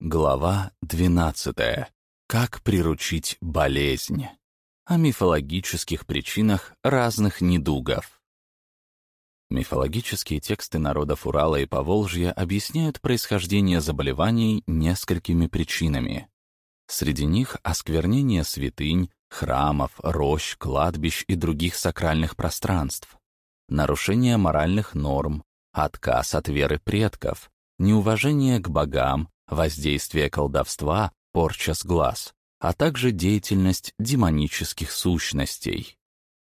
Глава 12. Как приручить болезнь. О мифологических причинах разных недугов. Мифологические тексты народов Урала и Поволжья объясняют происхождение заболеваний несколькими причинами. Среди них осквернение святынь, храмов, рощ, кладбищ и других сакральных пространств, нарушение моральных норм, отказ от веры предков, неуважение к богам, воздействие колдовства, порча с глаз, а также деятельность демонических сущностей.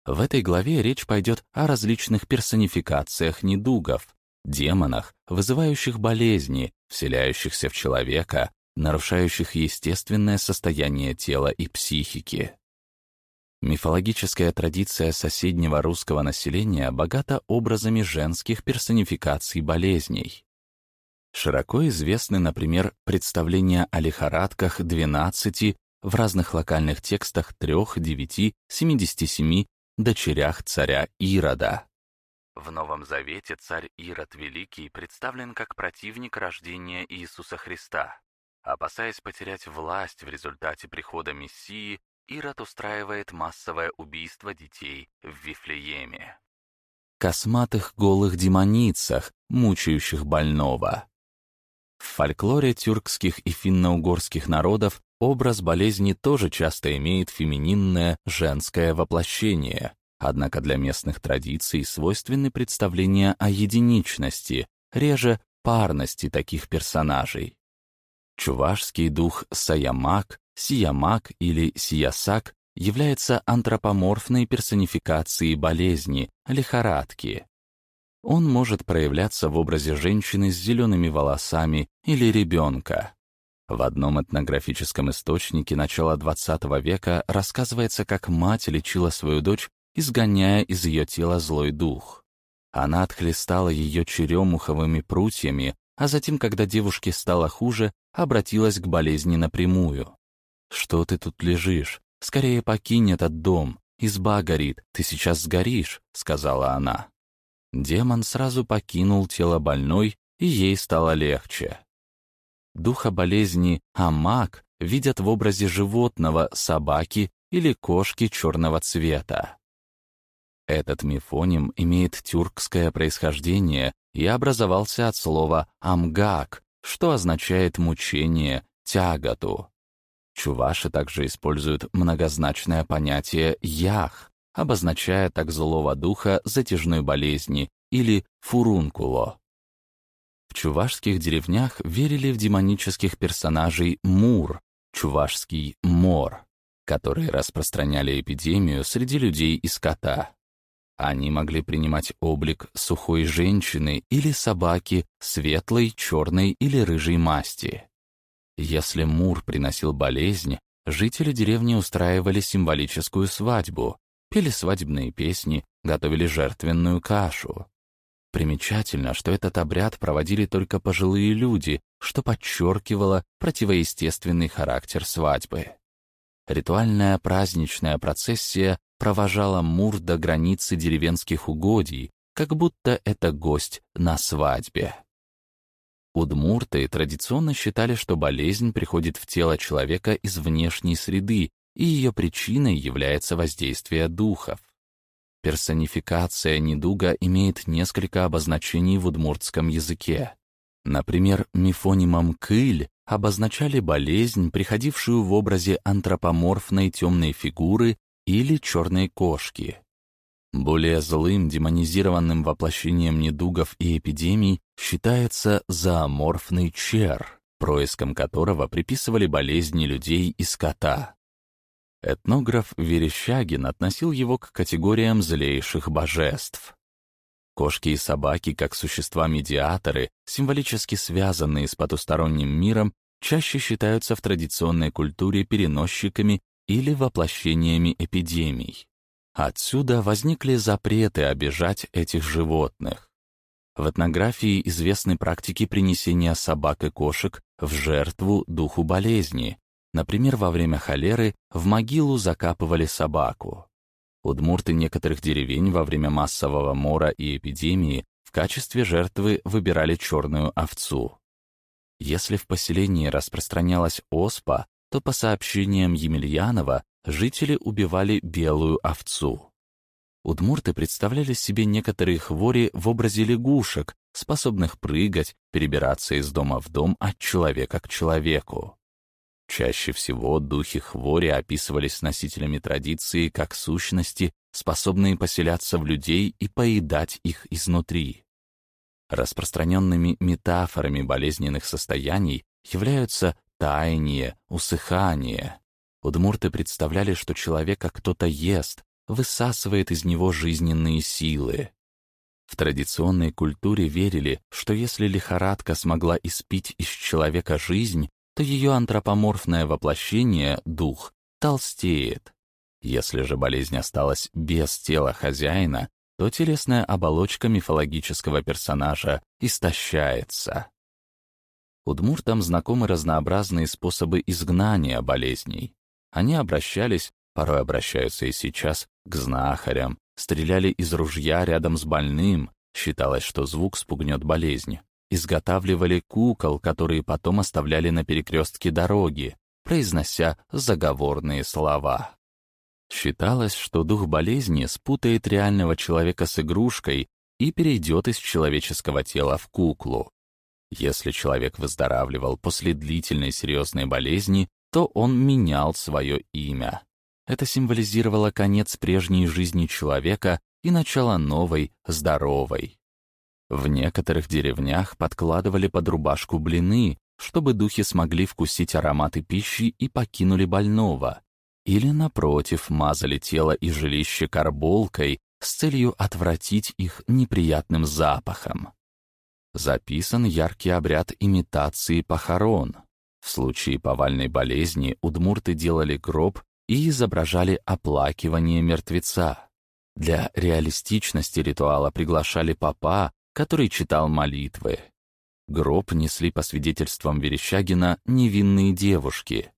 В этой главе речь пойдет о различных персонификациях недугов, демонах, вызывающих болезни, вселяющихся в человека, нарушающих естественное состояние тела и психики. Мифологическая традиция соседнего русского населения богата образами женских персонификаций болезней. Широко известны, например, представления о лихорадках 12 в разных локальных текстах 3, 9, 77 дочерях царя Ирода. В Новом Завете царь Ирод Великий представлен как противник рождения Иисуса Христа. Опасаясь потерять власть в результате прихода Мессии, Ирод устраивает массовое убийство детей в Вифлееме. Косматых голых демоницах, мучающих больного. Фольклоре тюркских и финно-угорских народов образ болезни тоже часто имеет фемининное женское воплощение, однако для местных традиций свойственны представления о единичности, реже парности таких персонажей. Чувашский дух Саямак, Сиямак или Сиясак является антропоморфной персонификацией болезни, лихорадки. Он может проявляться в образе женщины с зелеными волосами или ребенка. В одном этнографическом источнике начала XX века рассказывается, как мать лечила свою дочь, изгоняя из ее тела злой дух. Она отхлестала ее черемуховыми прутьями, а затем, когда девушке стало хуже, обратилась к болезни напрямую. «Что ты тут лежишь? Скорее покинь этот дом. Изба горит, ты сейчас сгоришь», — сказала она. Демон сразу покинул тело больной, и ей стало легче. Духа болезни Амак видят в образе животного, собаки или кошки черного цвета. Этот мифоним имеет тюркское происхождение и образовался от слова «амгак», что означает «мучение», «тяготу». Чуваши также используют многозначное понятие «ях», обозначая так злого духа затяжной болезни или фурункуло. В чувашских деревнях верили в демонических персонажей Мур, чувашский Мор, которые распространяли эпидемию среди людей и скота. Они могли принимать облик сухой женщины или собаки светлой, черной или рыжей масти. Если Мур приносил болезнь, жители деревни устраивали символическую свадьбу, пели свадебные песни, готовили жертвенную кашу. Примечательно, что этот обряд проводили только пожилые люди, что подчеркивало противоестественный характер свадьбы. Ритуальная праздничная процессия провожала Мур до границы деревенских угодий, как будто это гость на свадьбе. Удмурты традиционно считали, что болезнь приходит в тело человека из внешней среды и ее причиной является воздействие духов. Персонификация недуга имеет несколько обозначений в удмуртском языке. Например, мифонимом «кыль» обозначали болезнь, приходившую в образе антропоморфной темной фигуры или черной кошки. Более злым демонизированным воплощением недугов и эпидемий считается зооморфный чер, происком которого приписывали болезни людей и скота. Этнограф Верещагин относил его к категориям злейших божеств. Кошки и собаки, как существа-медиаторы, символически связанные с потусторонним миром, чаще считаются в традиционной культуре переносчиками или воплощениями эпидемий. Отсюда возникли запреты обижать этих животных. В этнографии известны практики принесения собак и кошек в жертву духу болезни, Например, во время холеры в могилу закапывали собаку. Удмурты некоторых деревень во время массового мора и эпидемии в качестве жертвы выбирали черную овцу. Если в поселении распространялась оспа, то по сообщениям Емельянова жители убивали белую овцу. Удмурты представляли себе некоторые хвори в образе лягушек, способных прыгать, перебираться из дома в дом от человека к человеку. Чаще всего духи хвори описывались носителями традиции как сущности, способные поселяться в людей и поедать их изнутри. Распространенными метафорами болезненных состояний являются таяние, усыхание. Удмурты представляли, что человека кто-то ест, высасывает из него жизненные силы. В традиционной культуре верили, что если лихорадка смогла испить из человека жизнь, то ее антропоморфное воплощение, дух, толстеет. Если же болезнь осталась без тела хозяина, то телесная оболочка мифологического персонажа истощается. Удмуртам знакомы разнообразные способы изгнания болезней. Они обращались, порой обращаются и сейчас, к знахарям, стреляли из ружья рядом с больным, считалось, что звук спугнет болезнь. Изготавливали кукол, которые потом оставляли на перекрестке дороги, произнося заговорные слова. Считалось, что дух болезни спутает реального человека с игрушкой и перейдет из человеческого тела в куклу. Если человек выздоравливал после длительной серьезной болезни, то он менял свое имя. Это символизировало конец прежней жизни человека и начало новой, здоровой. В некоторых деревнях подкладывали под рубашку блины, чтобы духи смогли вкусить ароматы пищи и покинули больного. Или, напротив, мазали тело и жилище карболкой с целью отвратить их неприятным запахом. Записан яркий обряд имитации похорон. В случае повальной болезни удмурты делали гроб и изображали оплакивание мертвеца. Для реалистичности ритуала приглашали папа, который читал молитвы. Гроб несли по свидетельствам Верещагина невинные девушки.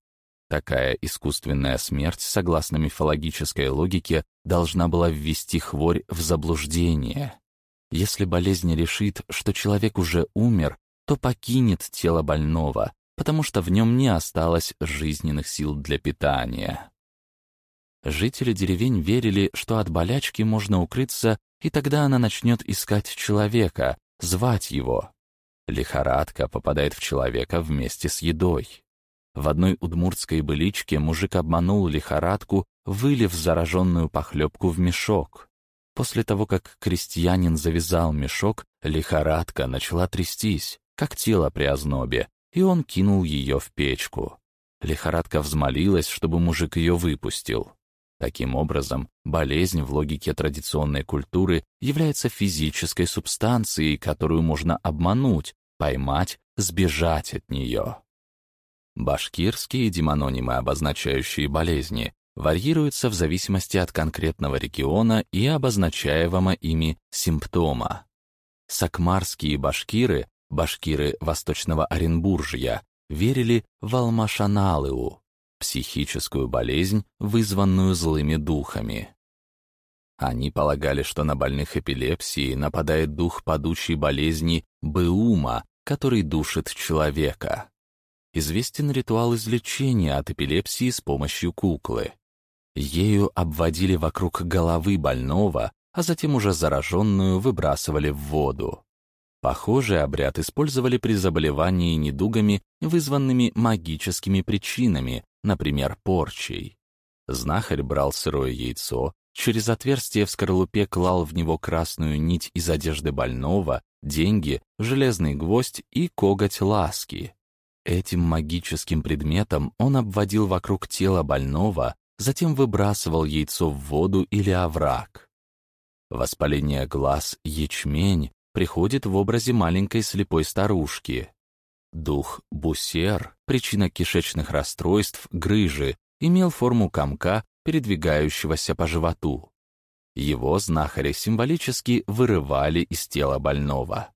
Такая искусственная смерть, согласно мифологической логике, должна была ввести хворь в заблуждение. Если болезнь решит, что человек уже умер, то покинет тело больного, потому что в нем не осталось жизненных сил для питания. Жители деревень верили, что от болячки можно укрыться, и тогда она начнет искать человека, звать его. Лихорадка попадает в человека вместе с едой. В одной удмуртской быличке мужик обманул лихорадку, вылив зараженную похлебку в мешок. После того, как крестьянин завязал мешок, лихорадка начала трястись, как тело при ознобе, и он кинул ее в печку. Лихорадка взмолилась, чтобы мужик ее выпустил. Таким образом, болезнь в логике традиционной культуры является физической субстанцией, которую можно обмануть, поймать, сбежать от нее. Башкирские демононимы, обозначающие болезни, варьируются в зависимости от конкретного региона и обозначаемого ими симптома. Сакмарские башкиры, башкиры Восточного Оренбуржья, верили в Алмашаналыу, психическую болезнь, вызванную злыми духами. Они полагали, что на больных эпилепсией нападает дух падучей болезни Беума, который душит человека. Известен ритуал излечения от эпилепсии с помощью куклы. Ею обводили вокруг головы больного, а затем уже зараженную выбрасывали в воду. Похожий обряд использовали при заболевании недугами, вызванными магическими причинами, например, порчей. Знахарь брал сырое яйцо, через отверстие в скорлупе клал в него красную нить из одежды больного, деньги, железный гвоздь и коготь ласки. Этим магическим предметом он обводил вокруг тела больного, затем выбрасывал яйцо в воду или овраг. Воспаление глаз, ячмень, приходит в образе маленькой слепой старушки. Дух Бусер, причина кишечных расстройств, грыжи, имел форму комка, передвигающегося по животу. Его знахари символически вырывали из тела больного.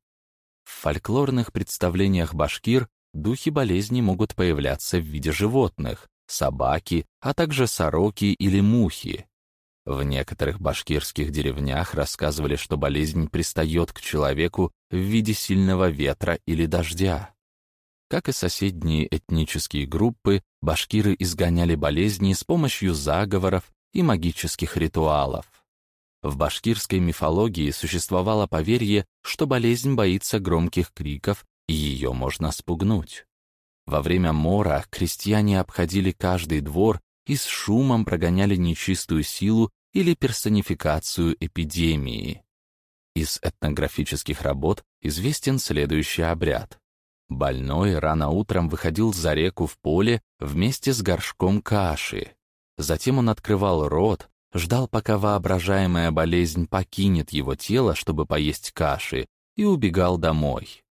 В фольклорных представлениях башкир духи болезни могут появляться в виде животных, собаки, а также сороки или мухи. В некоторых башкирских деревнях рассказывали, что болезнь пристает к человеку в виде сильного ветра или дождя. Как и соседние этнические группы, башкиры изгоняли болезни с помощью заговоров и магических ритуалов. В башкирской мифологии существовало поверье, что болезнь боится громких криков, и ее можно спугнуть. Во время мора крестьяне обходили каждый двор и с шумом прогоняли нечистую силу или персонификацию эпидемии. Из этнографических работ известен следующий обряд. Больной рано утром выходил за реку в поле вместе с горшком каши. Затем он открывал рот, ждал, пока воображаемая болезнь покинет его тело, чтобы поесть каши, и убегал домой.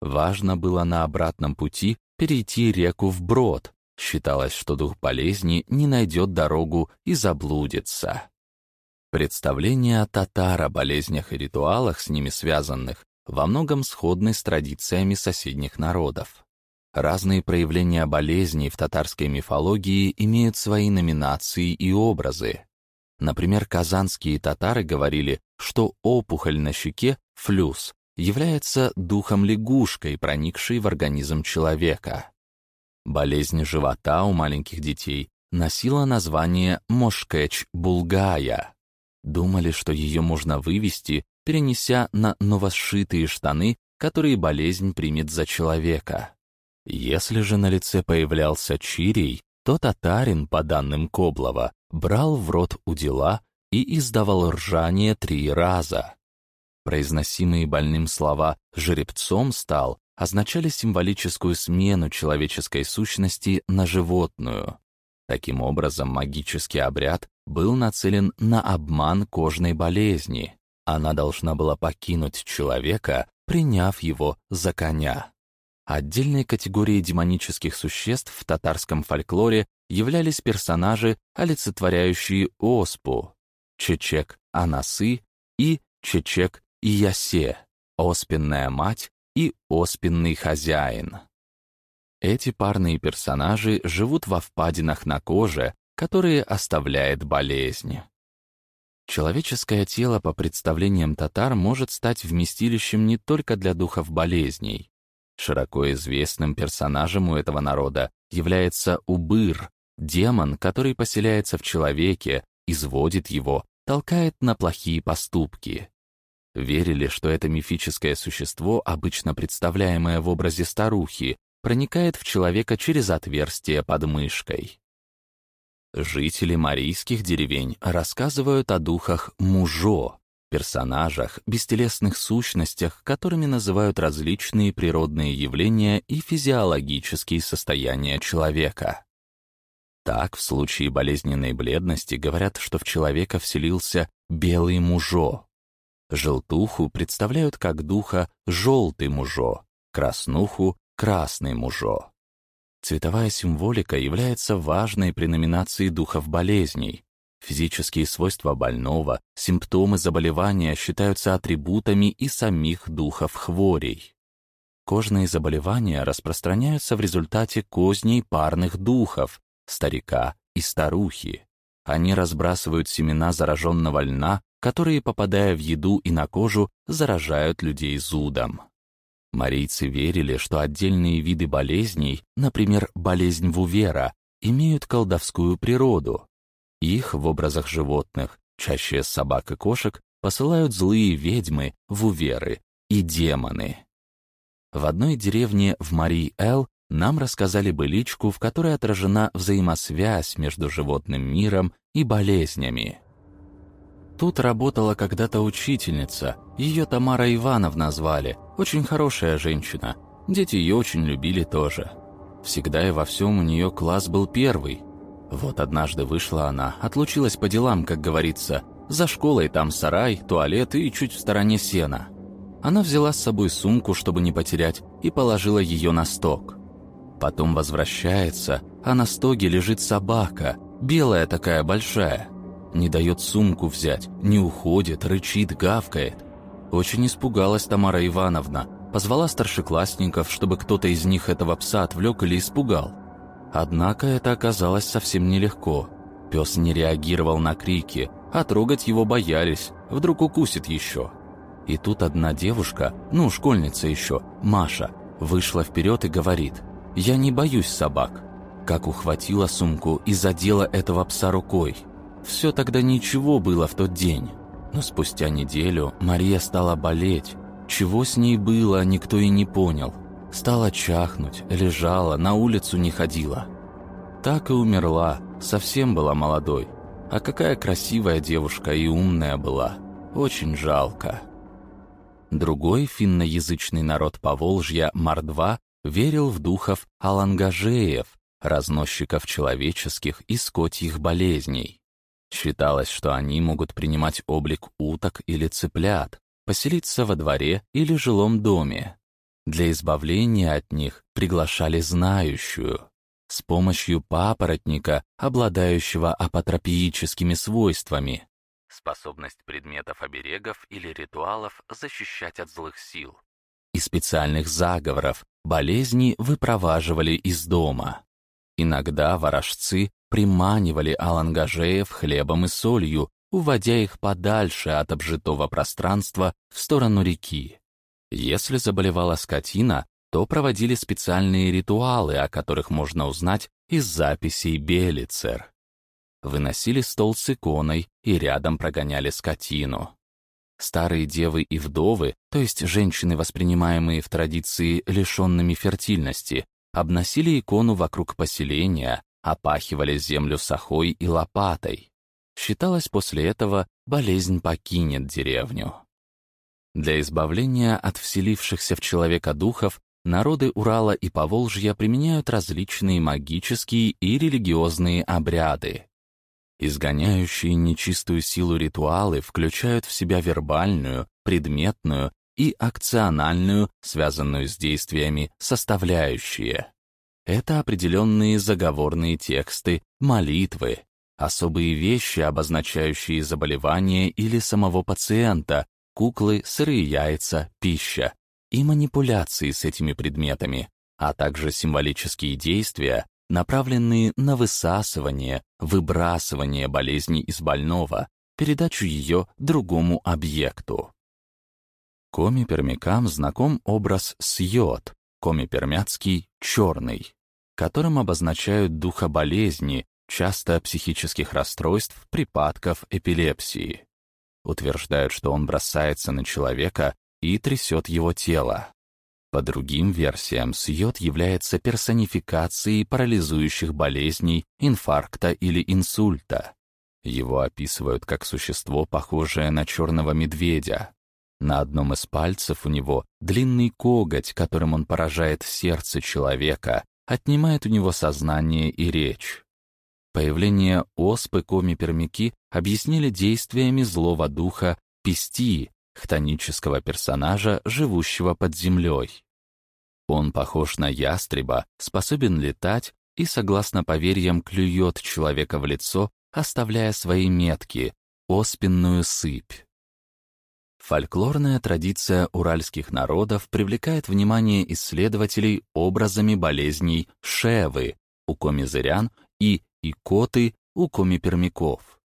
Важно было на обратном пути перейти реку вброд. Считалось, что дух болезни не найдет дорогу и заблудится. Представления татар о болезнях и ритуалах, с ними связанных, во многом сходны с традициями соседних народов. Разные проявления болезней в татарской мифологии имеют свои номинации и образы. Например, казанские татары говорили, что опухоль на щеке, флюс, является духом-лягушкой, проникшей в организм человека. Болезнь живота у маленьких детей носила название мошкеч-булгая. Думали, что ее можно вывести, перенеся на новосшитые штаны, которые болезнь примет за человека. Если же на лице появлялся чирий, то татарин, по данным Коблова, брал в рот удила и издавал ржание три раза. Произносимые больным слова «жеребцом стал» означали символическую смену человеческой сущности на животную. Таким образом, магический обряд был нацелен на обман кожной болезни. Она должна была покинуть человека, приняв его за коня. Отдельной категорией демонических существ в татарском фольклоре являлись персонажи, олицетворяющие оспу, Чечек-Анасы и Чечек-Иясе, оспенная мать и оспенный хозяин. Эти парные персонажи живут во впадинах на коже, которые оставляет болезнь. Человеческое тело, по представлениям татар, может стать вместилищем не только для духов болезней. Широко известным персонажем у этого народа является Убыр, демон, который поселяется в человеке, изводит его, толкает на плохие поступки. Верили, что это мифическое существо, обычно представляемое в образе старухи, проникает в человека через отверстие под мышкой. Жители марийских деревень рассказывают о духах мужо, персонажах, бестелесных сущностях, которыми называют различные природные явления и физиологические состояния человека. Так, в случае болезненной бледности говорят, что в человека вселился белый мужо. Желтуху представляют как духа желтый мужо, краснуху — красный мужо. Цветовая символика является важной при номинации духов болезней. Физические свойства больного, симптомы заболевания считаются атрибутами и самих духов хворей. Кожные заболевания распространяются в результате козней парных духов, старика и старухи. Они разбрасывают семена зараженного льна, которые, попадая в еду и на кожу, заражают людей зудом. Марийцы верили, что отдельные виды болезней, например, болезнь Вувера, имеют колдовскую природу. Их в образах животных, чаще собак и кошек, посылают злые ведьмы, Вуверы и демоны. В одной деревне в Марий-Эл нам рассказали быличку, в которой отражена взаимосвязь между животным миром и болезнями. Тут работала когда-то учительница, ее Тамара Ивановна звали, очень хорошая женщина. Дети ее очень любили тоже. Всегда и во всем у нее класс был первый. Вот однажды вышла она, отлучилась по делам, как говорится. За школой там сарай, туалет и чуть в стороне сена. Она взяла с собой сумку, чтобы не потерять, и положила ее на сток. Потом возвращается, а на стоге лежит собака, белая такая большая. Не дает сумку взять, не уходит, рычит, гавкает. Очень испугалась Тамара Ивановна, позвала старшеклассников, чтобы кто-то из них этого пса отвлек или испугал. Однако это оказалось совсем нелегко. Пес не реагировал на крики, а трогать его боялись, вдруг укусит еще. И тут одна девушка, ну, школьница еще, Маша, вышла вперед и говорит «Я не боюсь собак». Как ухватила сумку и задела этого пса рукой. Все тогда ничего было в тот день. Но спустя неделю Мария стала болеть. Чего с ней было, никто и не понял. Стала чахнуть, лежала, на улицу не ходила. Так и умерла, совсем была молодой. А какая красивая девушка и умная была. Очень жалко. Другой финноязычный народ Поволжья, Мордва, верил в духов алангажеев, разносчиков человеческих и скотьих болезней. Считалось, что они могут принимать облик уток или цыплят, поселиться во дворе или жилом доме. Для избавления от них приглашали знающую, с помощью папоротника, обладающего апотропиическими свойствами, способность предметов-оберегов или ритуалов защищать от злых сил, и специальных заговоров, болезни выпроваживали из дома. Иногда ворожцы приманивали алангажеев хлебом и солью, уводя их подальше от обжитого пространства в сторону реки. Если заболевала скотина, то проводили специальные ритуалы, о которых можно узнать из записей Белицер. Выносили стол с иконой и рядом прогоняли скотину. Старые девы и вдовы, то есть женщины, воспринимаемые в традиции лишенными фертильности, обносили икону вокруг поселения, опахивали землю сахой и лопатой. Считалось, после этого болезнь покинет деревню. Для избавления от вселившихся в человека духов народы Урала и Поволжья применяют различные магические и религиозные обряды. Изгоняющие нечистую силу ритуалы включают в себя вербальную, предметную и акциональную, связанную с действиями, составляющие. Это определенные заговорные тексты, молитвы, особые вещи, обозначающие заболевание или самого пациента, куклы, сырые яйца, пища и манипуляции с этими предметами, а также символические действия, направленные на высасывание, выбрасывание болезни из больного, передачу ее другому объекту. Коми-пермякам знаком образ «сьот», коми-пермяцкий «черный», которым обозначают духа болезни, часто психических расстройств, припадков, эпилепсии. Утверждают, что он бросается на человека и трясет его тело. По другим версиям, Сьот является персонификацией парализующих болезней, инфаркта или инсульта. Его описывают как существо, похожее на черного медведя, на одном из пальцев у него длинный коготь, которым он поражает сердце человека, отнимает у него сознание и речь. Появление оспы коми-пермяки объяснили действиями злого духа Пести, хтонического персонажа, живущего под землей. Он похож на ястреба, способен летать и, согласно поверьям, клюет человека в лицо, оставляя свои метки, оспенную сыпь. Фольклорная традиция уральских народов привлекает внимание исследователей образами болезней шевы у комизырян и икоты у коми-пермяков.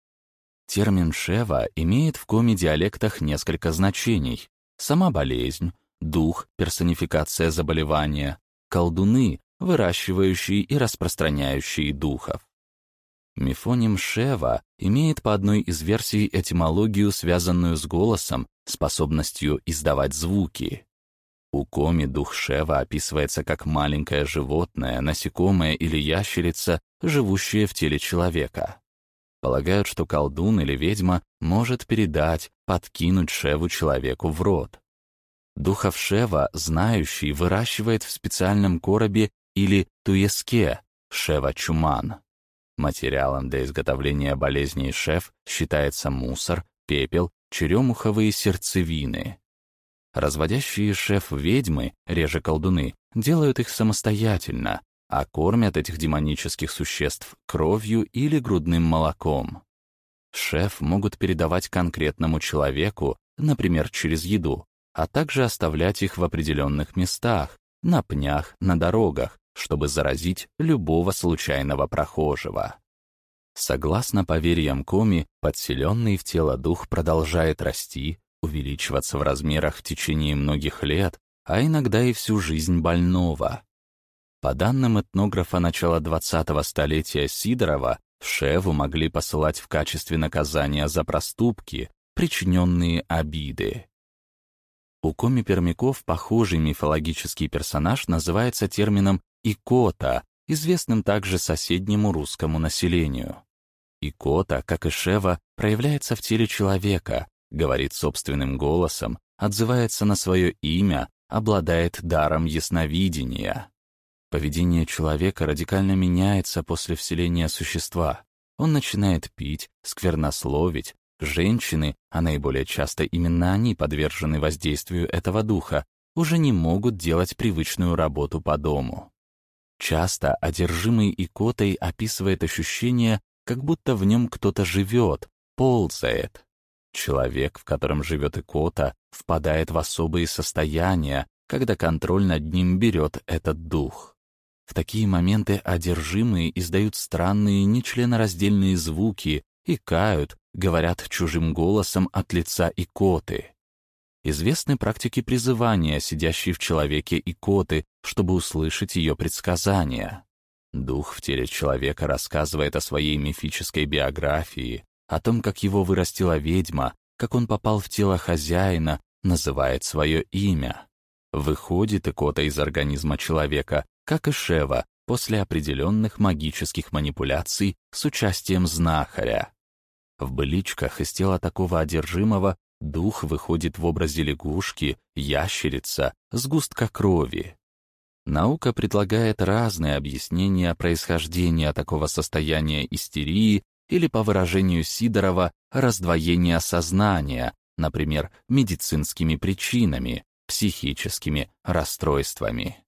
Термин «шева» имеет в коми-диалектах несколько значений. Сама болезнь, дух, персонификация заболевания, колдуны, выращивающие и распространяющие духов. Мифоним Шева имеет по одной из версий этимологию, связанную с голосом, способностью издавать звуки. У Коми дух Шева описывается как маленькое животное, насекомое или ящерица, живущее в теле человека. Полагают, что колдун или ведьма может передать, подкинуть Шеву человеку в рот. Духов Шева, знающий, выращивает в специальном коробе или туеске, Шева-чуман. Материалом для изготовления болезней шеф считается мусор, пепел, черемуховые сердцевины. Разводящие шеф ведьмы, реже колдуны, делают их самостоятельно, а кормят этих демонических существ кровью или грудным молоком. Шеф могут передавать конкретному человеку, например, через еду, а также оставлять их в определенных местах, на пнях, на дорогах, чтобы заразить любого случайного прохожего. Согласно поверьям Коми, подселенный в тело дух продолжает расти, увеличиваться в размерах в течение многих лет, а иногда и всю жизнь больного. По данным этнографа начала 20-го столетия Сидорова, в Шеву могли посылать в качестве наказания за проступки, причиненные обиды. У коми-пермяков похожий мифологический персонаж называется термином «икота», известным также соседнему русскому населению. Икота, как и Шева, проявляется в теле человека, говорит собственным голосом, отзывается на свое имя, обладает даром ясновидения. Поведение человека радикально меняется после вселения существа. Он начинает пить, сквернословить. Женщины, а наиболее часто именно они подвержены воздействию этого духа, уже не могут делать привычную работу по дому. Часто одержимый икотой описывает ощущение, как будто в нем кто-то живет, ползает. Человек, в котором живет икота, впадает в особые состояния, когда контроль над ним берет этот дух. В такие моменты одержимые издают странные нечленораздельные звуки и кают, говорят чужим голосом от лица икоты. Известны практики призывания, сидящие в человеке икоты, чтобы услышать ее предсказания. Дух в теле человека рассказывает о своей мифической биографии, о том, как его вырастила ведьма, как он попал в тело хозяина, называет свое имя. Выходит икота из организма человека, как и Шева, после определенных магических манипуляций с участием знахаря. В быличках из тела такого одержимого дух выходит в образе лягушки, ящерица, сгустка крови. Наука предлагает разные объяснения происхождения такого состояния истерии или, по выражению Сидорова, раздвоения сознания, например, медицинскими причинами, психическими расстройствами.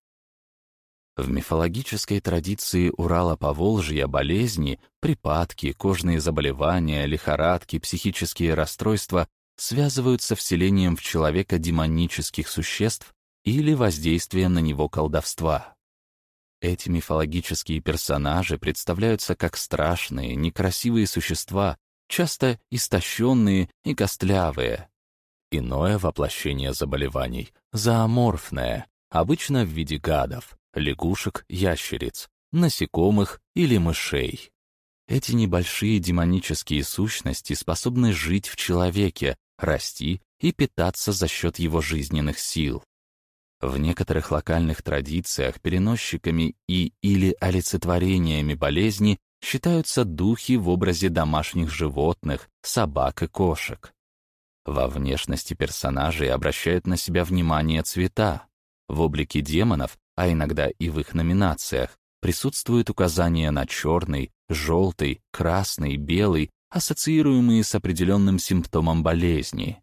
В мифологической традиции Урала-Поволжья болезни, припадки, кожные заболевания, лихорадки, психические расстройства связываются вселением в человека демонических существ или воздействием на него колдовства. Эти мифологические персонажи представляются как страшные, некрасивые существа, часто истощенные и костлявые. Иное воплощение заболеваний — зооморфное, обычно в виде гадов, лягушек, ящериц, насекомых или мышей. Эти небольшие демонические сущности способны жить в человеке, расти и питаться за счет его жизненных сил. В некоторых локальных традициях переносчиками и или олицетворениями болезни считаются духи в образе домашних животных, собак и кошек. Во внешности персонажей обращают на себя внимание цвета. В облике демонов а иногда и в их номинациях, присутствуют указания на черный, желтый, красный, белый, ассоциируемые с определенным симптомом болезни.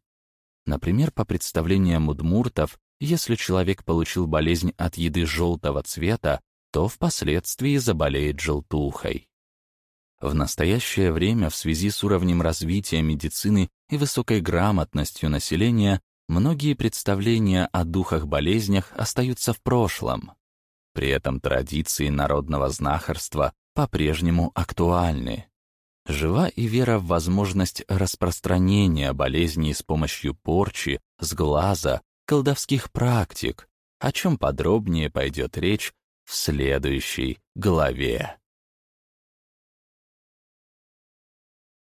Например, по представлениям удмуртов, если человек получил болезнь от еды желтого цвета, то впоследствии заболеет желтухой. В настоящее время в связи с уровнем развития медицины и высокой грамотностью населения многие представления о духах-болезнях остаются в прошлом. При этом традиции народного знахарства по-прежнему актуальны. Жива и вера в возможность распространения болезней с помощью порчи, сглаза, колдовских практик, о чем подробнее пойдет речь в следующей главе.